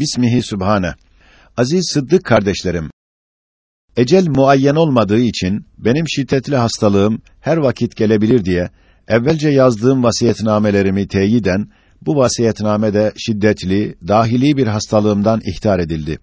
Bismihi Sübhane. Aziz Sıddık kardeşlerim. Ecel muayyen olmadığı için benim şiddetli hastalığım her vakit gelebilir diye evvelce yazdığım vasiyetnamelerimi teyiden bu vasiyetnamede şiddetli, dahili bir hastalığımdan ihtar edildi.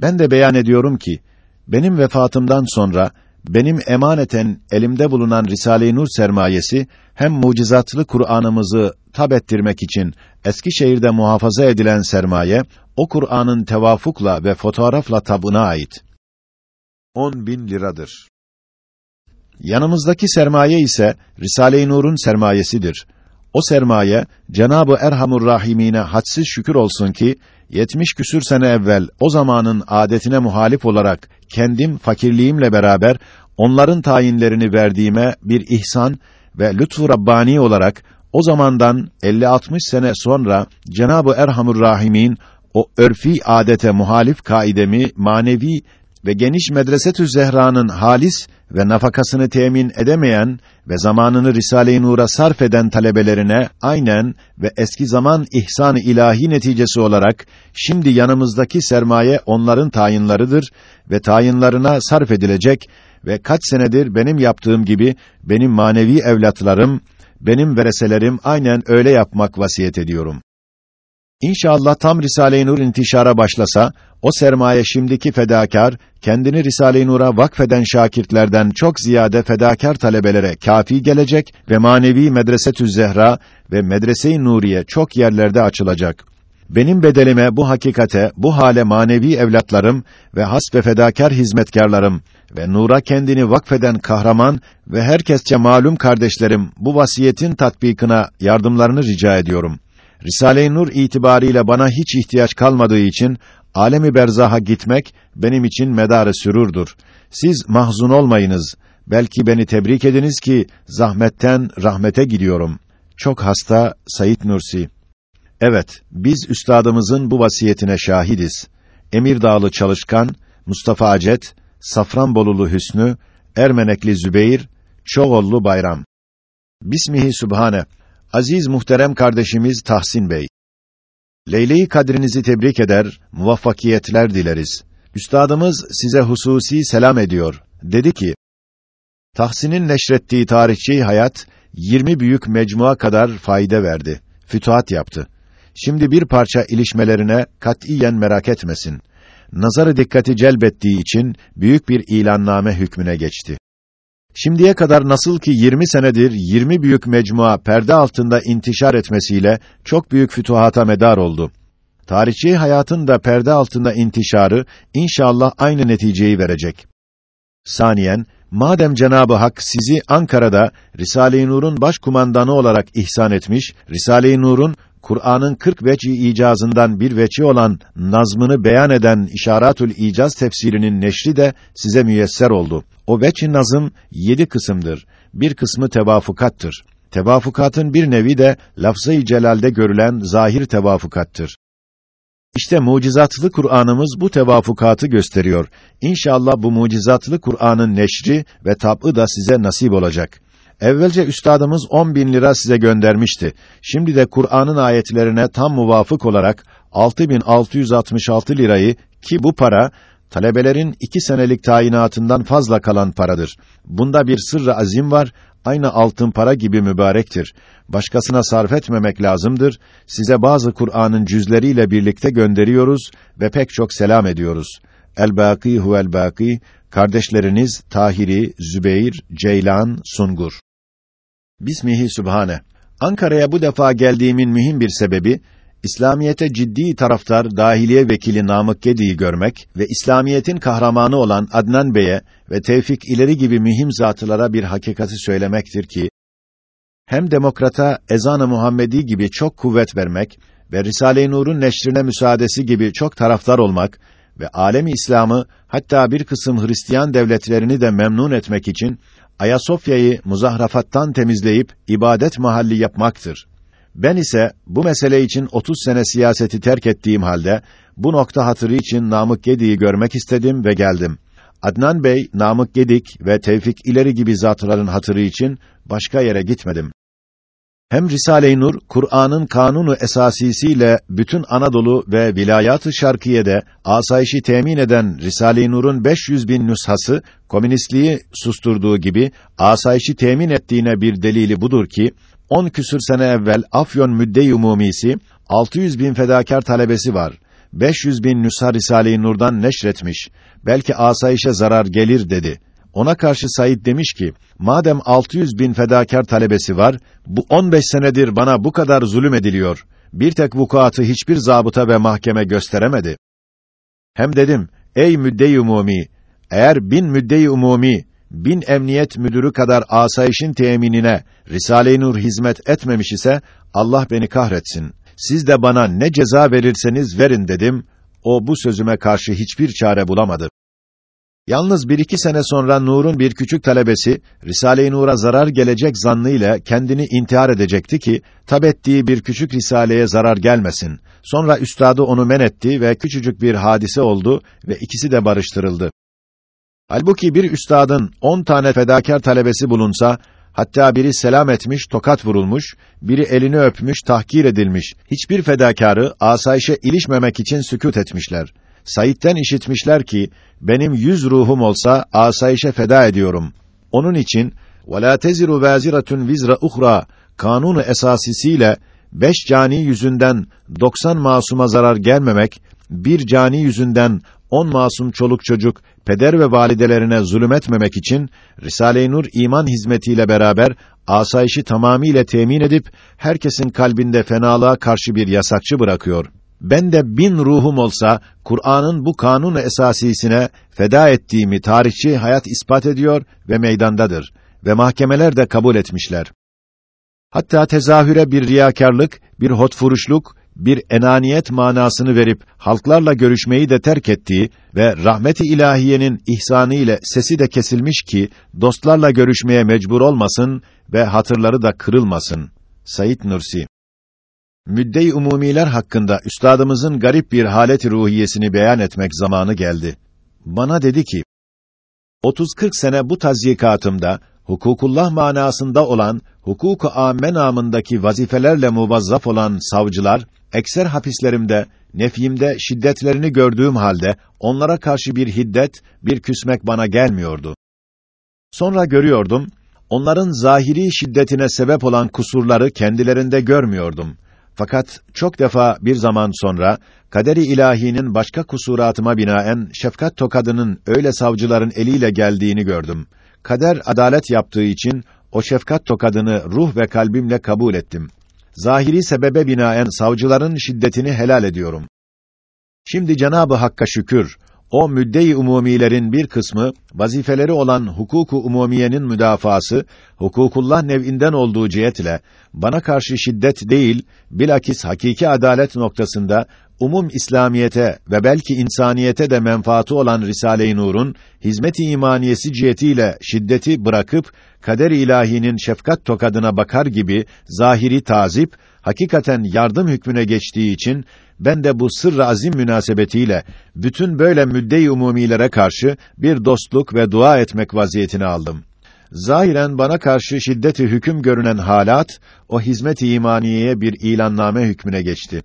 Ben de beyan ediyorum ki benim vefatımdan sonra benim emaneten elimde bulunan Risale-i Nur sermayesi hem mucizatlı Kur'an'ımızı tab ettirmek için Eskişehir'de muhafaza edilen sermaye o Kur'an'ın tevafukla ve fotoğrafla tabına ait. 10 bin liradır. Yanımızdaki sermaye ise Risale-i Nur'un sermayesidir. O sermaye Cenabı Erhamur Rahimine hadsiz şükür olsun ki 70 küsür sene evvel o zamanın adetine muhalif olarak kendim fakirliğimle beraber onların tayinlerini verdiğime bir ihsan ve lütfu rabbani olarak o zamandan 50-60 sene sonra Cenabı Erhamur Rahimin o örfi adete muhalif kaidemi manevi ve geniş medresetü Zehra'nın halis ve nafakasını temin edemeyen ve zamanını Risale-i Nur'a sarf eden talebelerine aynen ve eski zaman ihsan-ı ilahi neticesi olarak şimdi yanımızdaki sermaye onların tayinlarıdır ve tayinlarına sarf edilecek ve kaç senedir benim yaptığım gibi benim manevi evlatlarım, benim vereselerim aynen öyle yapmak vasiyet ediyorum. İnşallah tam Risale-i Nur intişara başlasa, o sermaye şimdiki fedakar, kendini Risale-i Nur'a vakfeden şakirtlerden çok ziyade fedakar talebelere kafi gelecek ve manevi medresetü Zehra ve medrese-i Nuriye çok yerlerde açılacak. Benim bedelime bu hakikate, bu hale manevi evlatlarım ve has ve fedakar hizmetkarlarım ve nura kendini vakfeden kahraman ve herkesçe malum kardeşlerim bu vasiyetin tatbikına yardımlarını rica ediyorum. Risale-i Nur itibariyle bana hiç ihtiyaç kalmadığı için alemi berzaha gitmek benim için medarı sürurdur. Siz mahzun olmayınız. Belki beni tebrik ediniz ki zahmetten rahmete gidiyorum. Çok hasta Sayit Nursi. Evet, biz üstadımızın bu vasiyetine şahidiz. Emirdağlı Çalışkan, Mustafa Acet, Safranbolulu Hüsnü, Ermenekli Zübeyir, Çoğollu Bayram. Bismihi Sübhane. Aziz muhterem kardeşimiz Tahsin Bey. Leyle-i Kadrinizi tebrik eder, muvaffakiyetler dileriz. Üstadımız size hususi selam ediyor. Dedi ki: Tahsin'in neşrettiği tarihçi hayat 20 büyük mecmua kadar fayda verdi. Fütuhat yaptı. Şimdi bir parça ilişmelerine katiyen merak etmesin. Nazarı dikkati celbettiği için büyük bir ilanname hükmüne geçti. Şimdiye kadar nasıl ki 20 senedir 20 büyük mecmua perde altında intişar etmesiyle çok büyük fütuhata medar oldu. Tarihçi hayatın da perde altında intişarı inşallah aynı neticeyi verecek. Saniyen, madem Cenabı Hak sizi Ankara'da Risale-i Nur'un başkumandanı olarak ihsan etmiş, Risale-i Nur'un Kur'an'ın 40 veci icazından bir veci olan nazmını beyan eden İşaratül İcaz tefsirinin neşri de size müyesser oldu. O veçi nazım yedi kısımdır. Bir kısmı tevafukattır. Tevafukatın bir nevi de lafzı-i celalde görülen zahir tevafukattır. İşte mucizatlı Kur'an'ımız bu tevafukatı gösteriyor. İnşallah bu mucizatlı Kur'an'ın neşri ve tab'ı da size nasip olacak. Evvelce üstadımız 10 bin lira size göndermişti. Şimdi de Kur'an'ın ayetlerine tam muvafık olarak 6666 lirayı ki bu para talebelerin iki senelik tayinatından fazla kalan paradır. Bunda bir sırrı azim var, aynı altın para gibi mübarektir. Başkasına sarf etmemek lazımdır. Size bazı Kur'an'ın cüzleriyle birlikte gönderiyoruz ve pek çok selam ediyoruz. El-Bâkî huvel-Bâkî, kardeşleriniz Tahiri, Zübeyir, Ceylan, Sungur. Bismihi Sübhane. Ankara'ya bu defa geldiğimin mühim bir sebebi, İslamiyete ciddi taraftar dahiliye vekili Namık Gedi'yi görmek ve İslamiyetin kahramanı olan Adnan Bey'e ve Tevfik ileri gibi mühim zatlara bir hakikati söylemektir ki, hem demokrata ezan-ı Muhammedi gibi çok kuvvet vermek ve Risale-i Nur'un neşrine müsaadesi gibi çok taraftar olmak ve alemi İslam'ı hatta bir kısım Hristiyan devletlerini de memnun etmek için Ayasofya'yı muzahrafattan temizleyip ibadet mahalli yapmaktır. Ben ise bu mesele için 30 sene siyaseti terk ettiğim halde bu nokta hatırı için Namık Gedi'yi görmek istedim ve geldim. Adnan Bey, Namık Gedik ve Tevfik İleri gibi zatların hatırı için başka yere gitmedim. Hem Risale-i Nur, Kur'an'ın kanunu esasisiyle bütün Anadolu ve vilayat-ı şarkiyede asayişi temin eden Risale-i Nur'un 500 bin nüshası, komünistliği susturduğu gibi asayişi temin ettiğine bir delili budur ki, 10 küsür sene evvel Afyon Müdde-i Umumisi 600 bin fedakar talebesi var. 500 bin nüsha Risale-i Nur'dan neşretmiş. Belki asayişe zarar gelir dedi. Ona karşı Said demiş ki, madem 600 bin fedakar talebesi var, bu 15 senedir bana bu kadar zulüm ediliyor. Bir tek vukuatı hiçbir zabıta ve mahkeme gösteremedi. Hem dedim, ey müdde-i umumi, eğer bin müdde-i umumi, bin emniyet müdürü kadar asayişin teminine Risale-i Nur hizmet etmemiş ise, Allah beni kahretsin. Siz de bana ne ceza verirseniz verin dedim. O bu sözüme karşı hiçbir çare bulamadı. Yalnız bir iki sene sonra Nur'un bir küçük talebesi, Risale-i Nur'a zarar gelecek zannıyla kendini intihar edecekti ki, tab ettiği bir küçük Risale'ye zarar gelmesin. Sonra üstadı onu men etti ve küçücük bir hadise oldu ve ikisi de barıştırıldı. Halbuki bir üstadın on tane fedakar talebesi bulunsa, hatta biri selam etmiş, tokat vurulmuş, biri elini öpmüş, tahkir edilmiş, hiçbir fedakarı asayişe ilişmemek için sükût etmişler. Said'den işitmişler ki benim yüz ruhum olsa asayişe feda ediyorum. Onun için وَلَا تَزِرُ وَازِرَةٌ vizra اُخْرَى kanunu esasisiyle beş cani yüzünden doksan masuma zarar gelmemek, bir cani yüzünden on masum çoluk çocuk peder ve validelerine zulmetmemek için Risale-i Nur iman hizmetiyle beraber asayişi tamamiyle temin edip herkesin kalbinde fenalığa karşı bir yasakçı bırakıyor ben de bin ruhum olsa Kur'an'ın bu kanun esasisine feda ettiğimi tarihçi hayat ispat ediyor ve meydandadır ve mahkemeler de kabul etmişler. Hatta tezahüre bir riyakarlık, bir hotfuruşluk, bir enaniyet manasını verip halklarla görüşmeyi de terk ettiği ve rahmeti ilahiyenin ihsanı ile sesi de kesilmiş ki dostlarla görüşmeye mecbur olmasın ve hatırları da kırılmasın. Sayit Nursi müdde-i umumiler hakkında üstadımızın garip bir halet ruhiyesini beyan etmek zamanı geldi. Bana dedi ki: 30-40 sene bu tazyikatımda hukukullah manasında olan hukuku âme namındaki vazifelerle muvazzaf olan savcılar ekser hapislerimde nefyimde şiddetlerini gördüğüm halde onlara karşı bir hiddet, bir küsmek bana gelmiyordu. Sonra görüyordum, onların zahiri şiddetine sebep olan kusurları kendilerinde görmüyordum. Fakat çok defa bir zaman sonra kaderi ilahinin başka kusuratıma binaen şefkat tokadının öyle savcıların eliyle geldiğini gördüm. Kader adalet yaptığı için o şefkat tokadını ruh ve kalbimle kabul ettim. Zahiri sebebe binaen savcıların şiddetini helal ediyorum. Şimdi Cenabı Hakk'a şükür, o müdde-i umumilerin bir kısmı vazifeleri olan hukuku umumiyenin müdafası hukukullah nev'inden olduğu cihetle bana karşı şiddet değil bilakis hakiki adalet noktasında umum İslamiyete ve belki insaniyete de menfaatı olan Risale-i Nur'un hizmet-i imaniyesi cihetiyle şiddeti bırakıp kader ilahinin şefkat tokadına bakar gibi zahiri tazip hakikaten yardım hükmüne geçtiği için ben de bu sırrı azim münasebetiyle bütün böyle müdde-i umumilere karşı bir dostluk ve dua etmek vaziyetini aldım. Zahiren bana karşı şiddeti hüküm görünen halat o hizmet-i imaniyeye bir ilanname hükmüne geçti.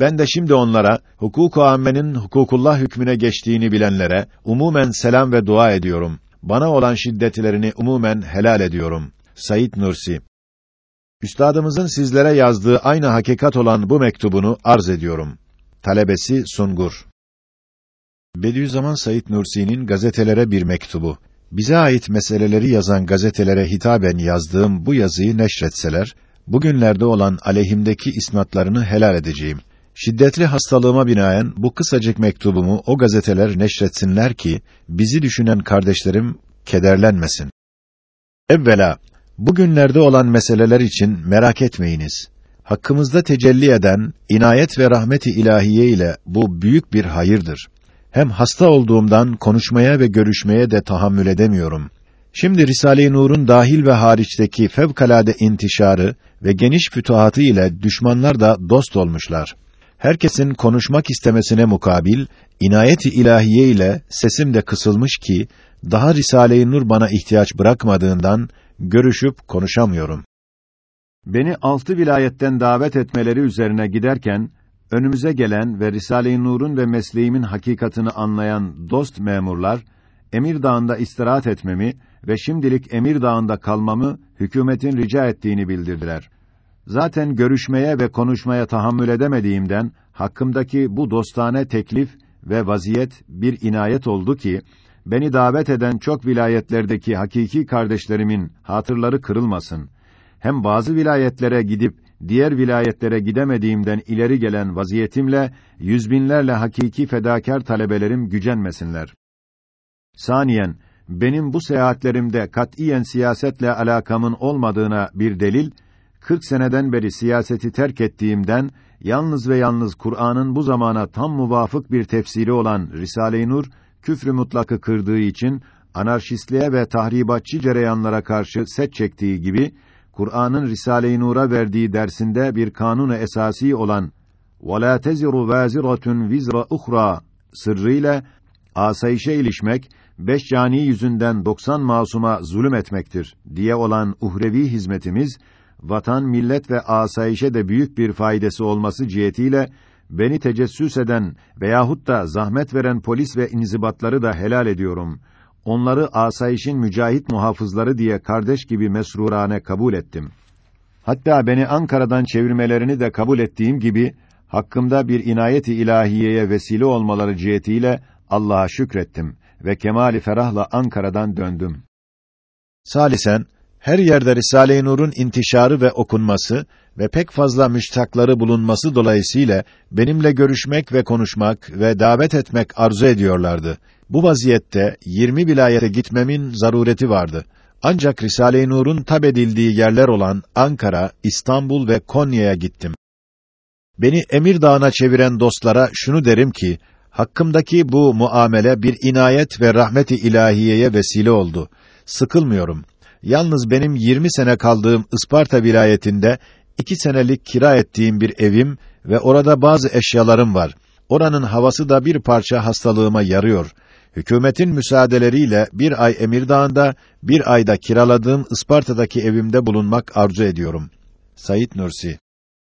Ben de şimdi onlara hukuk-u ammenin hukukullah hükmüne geçtiğini bilenlere umumen selam ve dua ediyorum. Bana olan şiddetlerini umumen helal ediyorum. Sayit Nursi Üstadımızın sizlere yazdığı aynı hakikat olan bu mektubunu arz ediyorum. Talebesi Sungur. Bediüzzaman Said Nursi'nin gazetelere bir mektubu. Bize ait meseleleri yazan gazetelere hitaben yazdığım bu yazıyı neşretseler, bugünlerde olan aleyhimdeki isnatlarını helal edeceğim. Şiddetli hastalığıma binaen bu kısacık mektubumu o gazeteler neşretsinler ki bizi düşünen kardeşlerim kederlenmesin. Evvela Bugünlerde olan meseleler için merak etmeyiniz. Hakkımızda tecelli eden inayet ve rahmeti ilahiye ile bu büyük bir hayırdır. Hem hasta olduğumdan konuşmaya ve görüşmeye de tahammül edemiyorum. Şimdi Risale-i Nur'un dahil ve hariçteki fevkalade intişarı ve geniş fütuhatı ile düşmanlar da dost olmuşlar. Herkesin konuşmak istemesine mukabil inayet-i ilahiye ile sesim de kısılmış ki daha Risale-i Nur bana ihtiyaç bırakmadığından görüşüp konuşamıyorum. Beni altı vilayetten davet etmeleri üzerine giderken, önümüze gelen ve Risale-i Nur'un ve mesleğimin hakikatını anlayan dost memurlar, Emir Dağı'nda istirahat etmemi ve şimdilik Emir Dağı'nda kalmamı hükümetin rica ettiğini bildirdiler. Zaten görüşmeye ve konuşmaya tahammül edemediğimden hakkımdaki bu dostane teklif ve vaziyet bir inayet oldu ki beni davet eden çok vilayetlerdeki hakiki kardeşlerimin hatırları kırılmasın. Hem bazı vilayetlere gidip diğer vilayetlere gidemediğimden ileri gelen vaziyetimle yüz binlerle hakiki fedakar talebelerim gücenmesinler. Saniyen benim bu seyahatlerimde katiyen siyasetle alakamın olmadığına bir delil 40 seneden beri siyaseti terk ettiğimden yalnız ve yalnız Kur'an'ın bu zamana tam muvafık bir tefsiri olan Risale-i Nur küfrü mutlakı kırdığı için anarşistliğe ve tahribatçı cereyanlara karşı set çektiği gibi Kur'an'ın Risale-i Nur'a verdiği dersinde bir kanunu esasi olan وَلَا تَزِرُ وَازِرَةٌ vizra اُخْرَى sırrıyla asayişe ilişmek, beş cani yüzünden doksan masuma zulüm etmektir diye olan uhrevi hizmetimiz, vatan, millet ve asayişe de büyük bir faydası olması cihetiyle beni tecessüs eden veyahut da zahmet veren polis ve inzibatları da helal ediyorum. Onları asayişin mücahit muhafızları diye kardeş gibi mesrurane kabul ettim. Hatta beni Ankara'dan çevirmelerini de kabul ettiğim gibi hakkımda bir inayeti ilahiyeye vesile olmaları cihetiyle Allah'a şükrettim ve kemali ferahla Ankara'dan döndüm. Salisen her yerde Risale-i Nur'un intişarı ve okunması ve pek fazla müştakları bulunması dolayısıyla benimle görüşmek ve konuşmak ve davet etmek arzu ediyorlardı. Bu vaziyette 20 vilayete gitmemin zarureti vardı. Ancak Risale-i Nur'un tab edildiği yerler olan Ankara, İstanbul ve Konya'ya gittim. Beni Emir Dağı'na çeviren dostlara şunu derim ki, hakkımdaki bu muamele bir inayet ve rahmeti ilahiyeye vesile oldu. Sıkılmıyorum. Yalnız benim 20 sene kaldığım Isparta vilayetinde iki senelik kira ettiğim bir evim ve orada bazı eşyalarım var. Oranın havası da bir parça hastalığıma yarıyor. Hükümetin müsaadeleriyle bir ay Emirdağ'ında, bir ayda kiraladığım Isparta'daki evimde bulunmak arzu ediyorum. Sayit Nursi